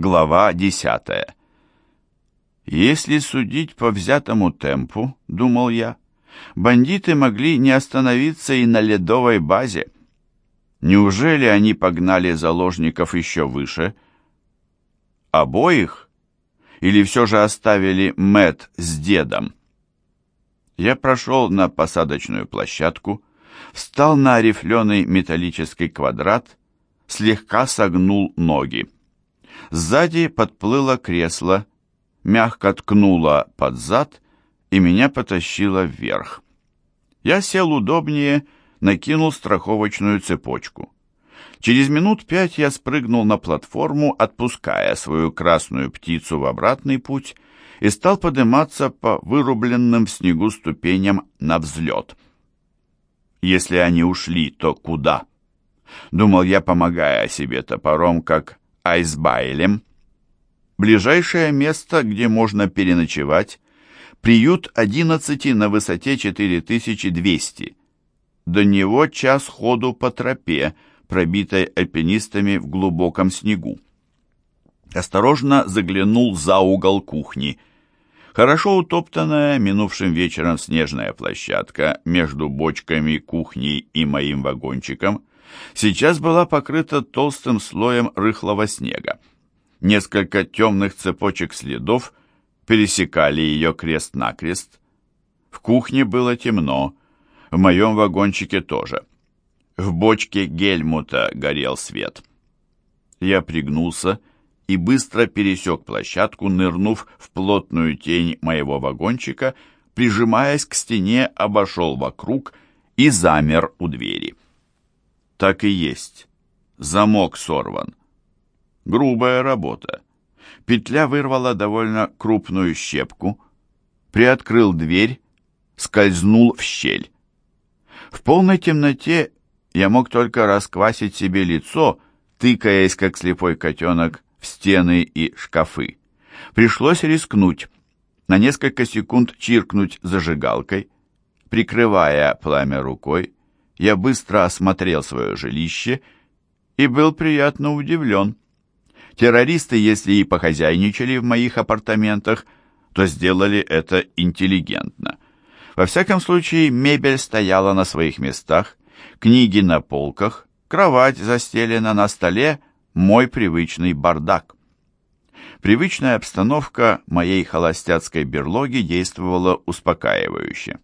Глава 10. Если судить по взятому темпу, думал я, бандиты могли не остановиться и на ледовой базе. Неужели они погнали заложников еще выше? Обоих? Или все же оставили Мэт с дедом? Я прошел на посадочную площадку, встал на рифленый металлический квадрат, слегка согнул ноги. Сзади подплыло кресло, мягко ткнуло под зад и меня потащило вверх. Я сел удобнее, накинул страховочную цепочку. Через минут пять я спрыгнул на платформу, отпуская свою красную птицу в обратный путь, и стал подниматься по вырубленным в снегу ступеням на взлет. Если они ушли, то куда? Думал я, помогая себе топором, как Айсбайлем. Ближайшее место, где можно переночевать, приют 11 на высоте 4200. До него час ходу по тропе, пробитой альпинистами в глубоком снегу. Осторожно заглянул за угол кухни. Хорошо утоптанная минувшим вечером снежная площадка между бочками, кухней и моим вагончиком сейчас была покрыта толстым слоем рыхлого снега. Несколько темных цепочек следов пересекали ее крест-накрест. В кухне было темно, в моем вагончике тоже. В бочке Гельмута горел свет. Я пригнулся и быстро пересек площадку, нырнув в плотную тень моего вагончика, прижимаясь к стене, обошел вокруг и замер у двери. Так и есть. Замок сорван. Грубая работа. Петля вырвала довольно крупную щепку. Приоткрыл дверь, скользнул в щель. В полной темноте я мог только расквасить себе лицо, тыкаясь, как слепой котенок, в стены и шкафы. Пришлось рискнуть, на несколько секунд чиркнуть зажигалкой, прикрывая пламя рукой, я быстро осмотрел свое жилище и был приятно удивлен. Террористы, если и похозяйничали в моих апартаментах, то сделали это интеллигентно. Во всяком случае, мебель стояла на своих местах, книги на полках, кровать застелена на столе, мой привычный бардак. Привычная обстановка моей холостяцкой берлоги действовала успокаивающе.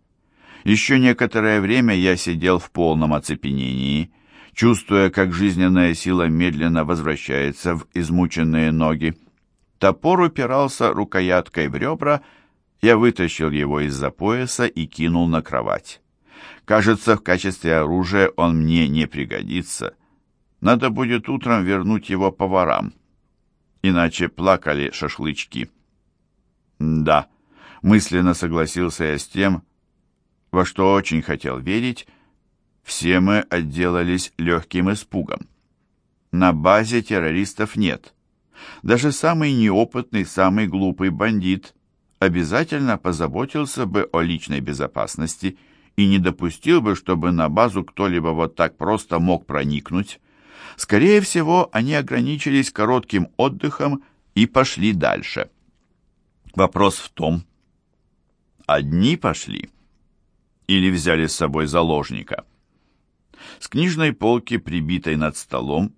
Еще некоторое время я сидел в полном оцепенении, чувствуя, как жизненная сила медленно возвращается в измученные ноги. Топор упирался рукояткой в ребра, я вытащил его из-за пояса и кинул на кровать. Кажется, в качестве оружия он мне не пригодится. Надо будет утром вернуть его поварам. Иначе плакали шашлычки. Да, мысленно согласился я с тем, во что очень хотел верить, все мы отделались легким испугом. На базе террористов нет. Даже самый неопытный, самый глупый бандит обязательно позаботился бы о личной безопасности и не допустил бы, чтобы на базу кто-либо вот так просто мог проникнуть. Скорее всего, они ограничились коротким отдыхом и пошли дальше. Вопрос в том, одни пошли или взяли с собой заложника. С книжной полки, прибитой над столом,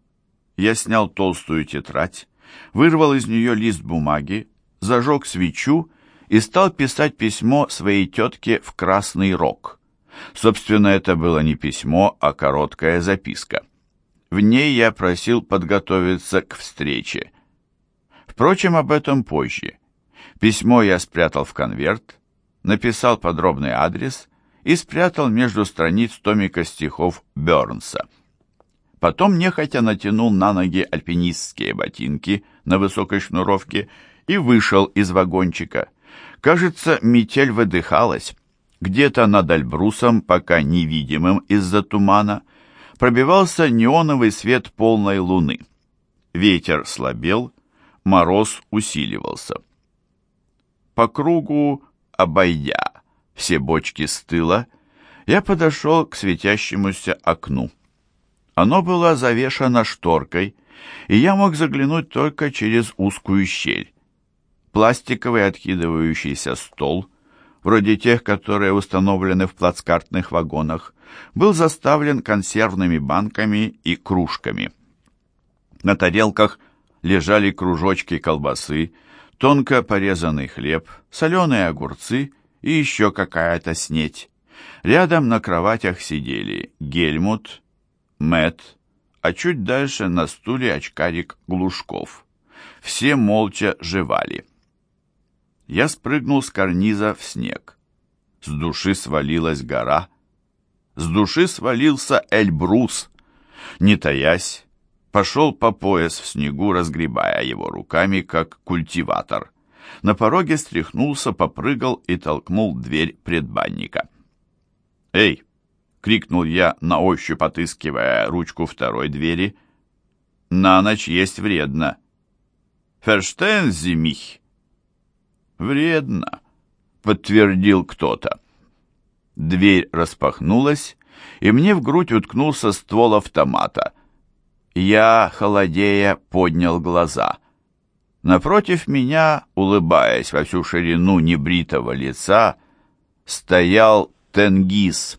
я снял толстую тетрадь, вырвал из нее лист бумаги, зажег свечу и стал писать письмо своей тетке в Красный Рог. Собственно, это было не письмо, а короткая записка. В ней я просил подготовиться к встрече. Впрочем, об этом позже. Письмо я спрятал в конверт, написал подробный адрес и спрятал между страниц томика стихов Бёрнса. Потом нехотя натянул на ноги альпинистские ботинки на высокой шнуровке и вышел из вагончика. Кажется, метель выдыхалась. Где-то над Альбрусом, пока невидимым из-за тумана, пробивался неоновый свет полной луны. Ветер слабел, мороз усиливался. По кругу, обойдя все бочки с тыла, я подошел к светящемуся окну. Оно было завешано шторкой, и я мог заглянуть только через узкую щель. Пластиковый откидывающийся стол, вроде тех, которые установлены в плацкартных вагонах, был заставлен консервными банками и кружками. На тарелках лежали кружочки колбасы, тонко порезанный хлеб, соленые огурцы и еще какая-то снеть. Рядом на кроватях сидели Гельмут, Мэт, а чуть дальше на стуле очкарик Глушков. Все молча жевали. Я спрыгнул с карниза в снег. С души свалилась гора. С души свалился Эльбрус. Не таясь, пошел по пояс в снегу, разгребая его руками, как культиватор. На пороге стряхнулся, попрыгал и толкнул дверь предбанника. «Эй!» — крикнул я, на ощупь отыскивая ручку второй двери. «На ночь есть вредно». «Ферштейн зимих!» «Вредно», — подтвердил кто-то. Дверь распахнулась, и мне в грудь уткнулся ствол автомата. Я, холодея, поднял глаза. Напротив меня, улыбаясь во всю ширину небритого лица, стоял Тенгиз.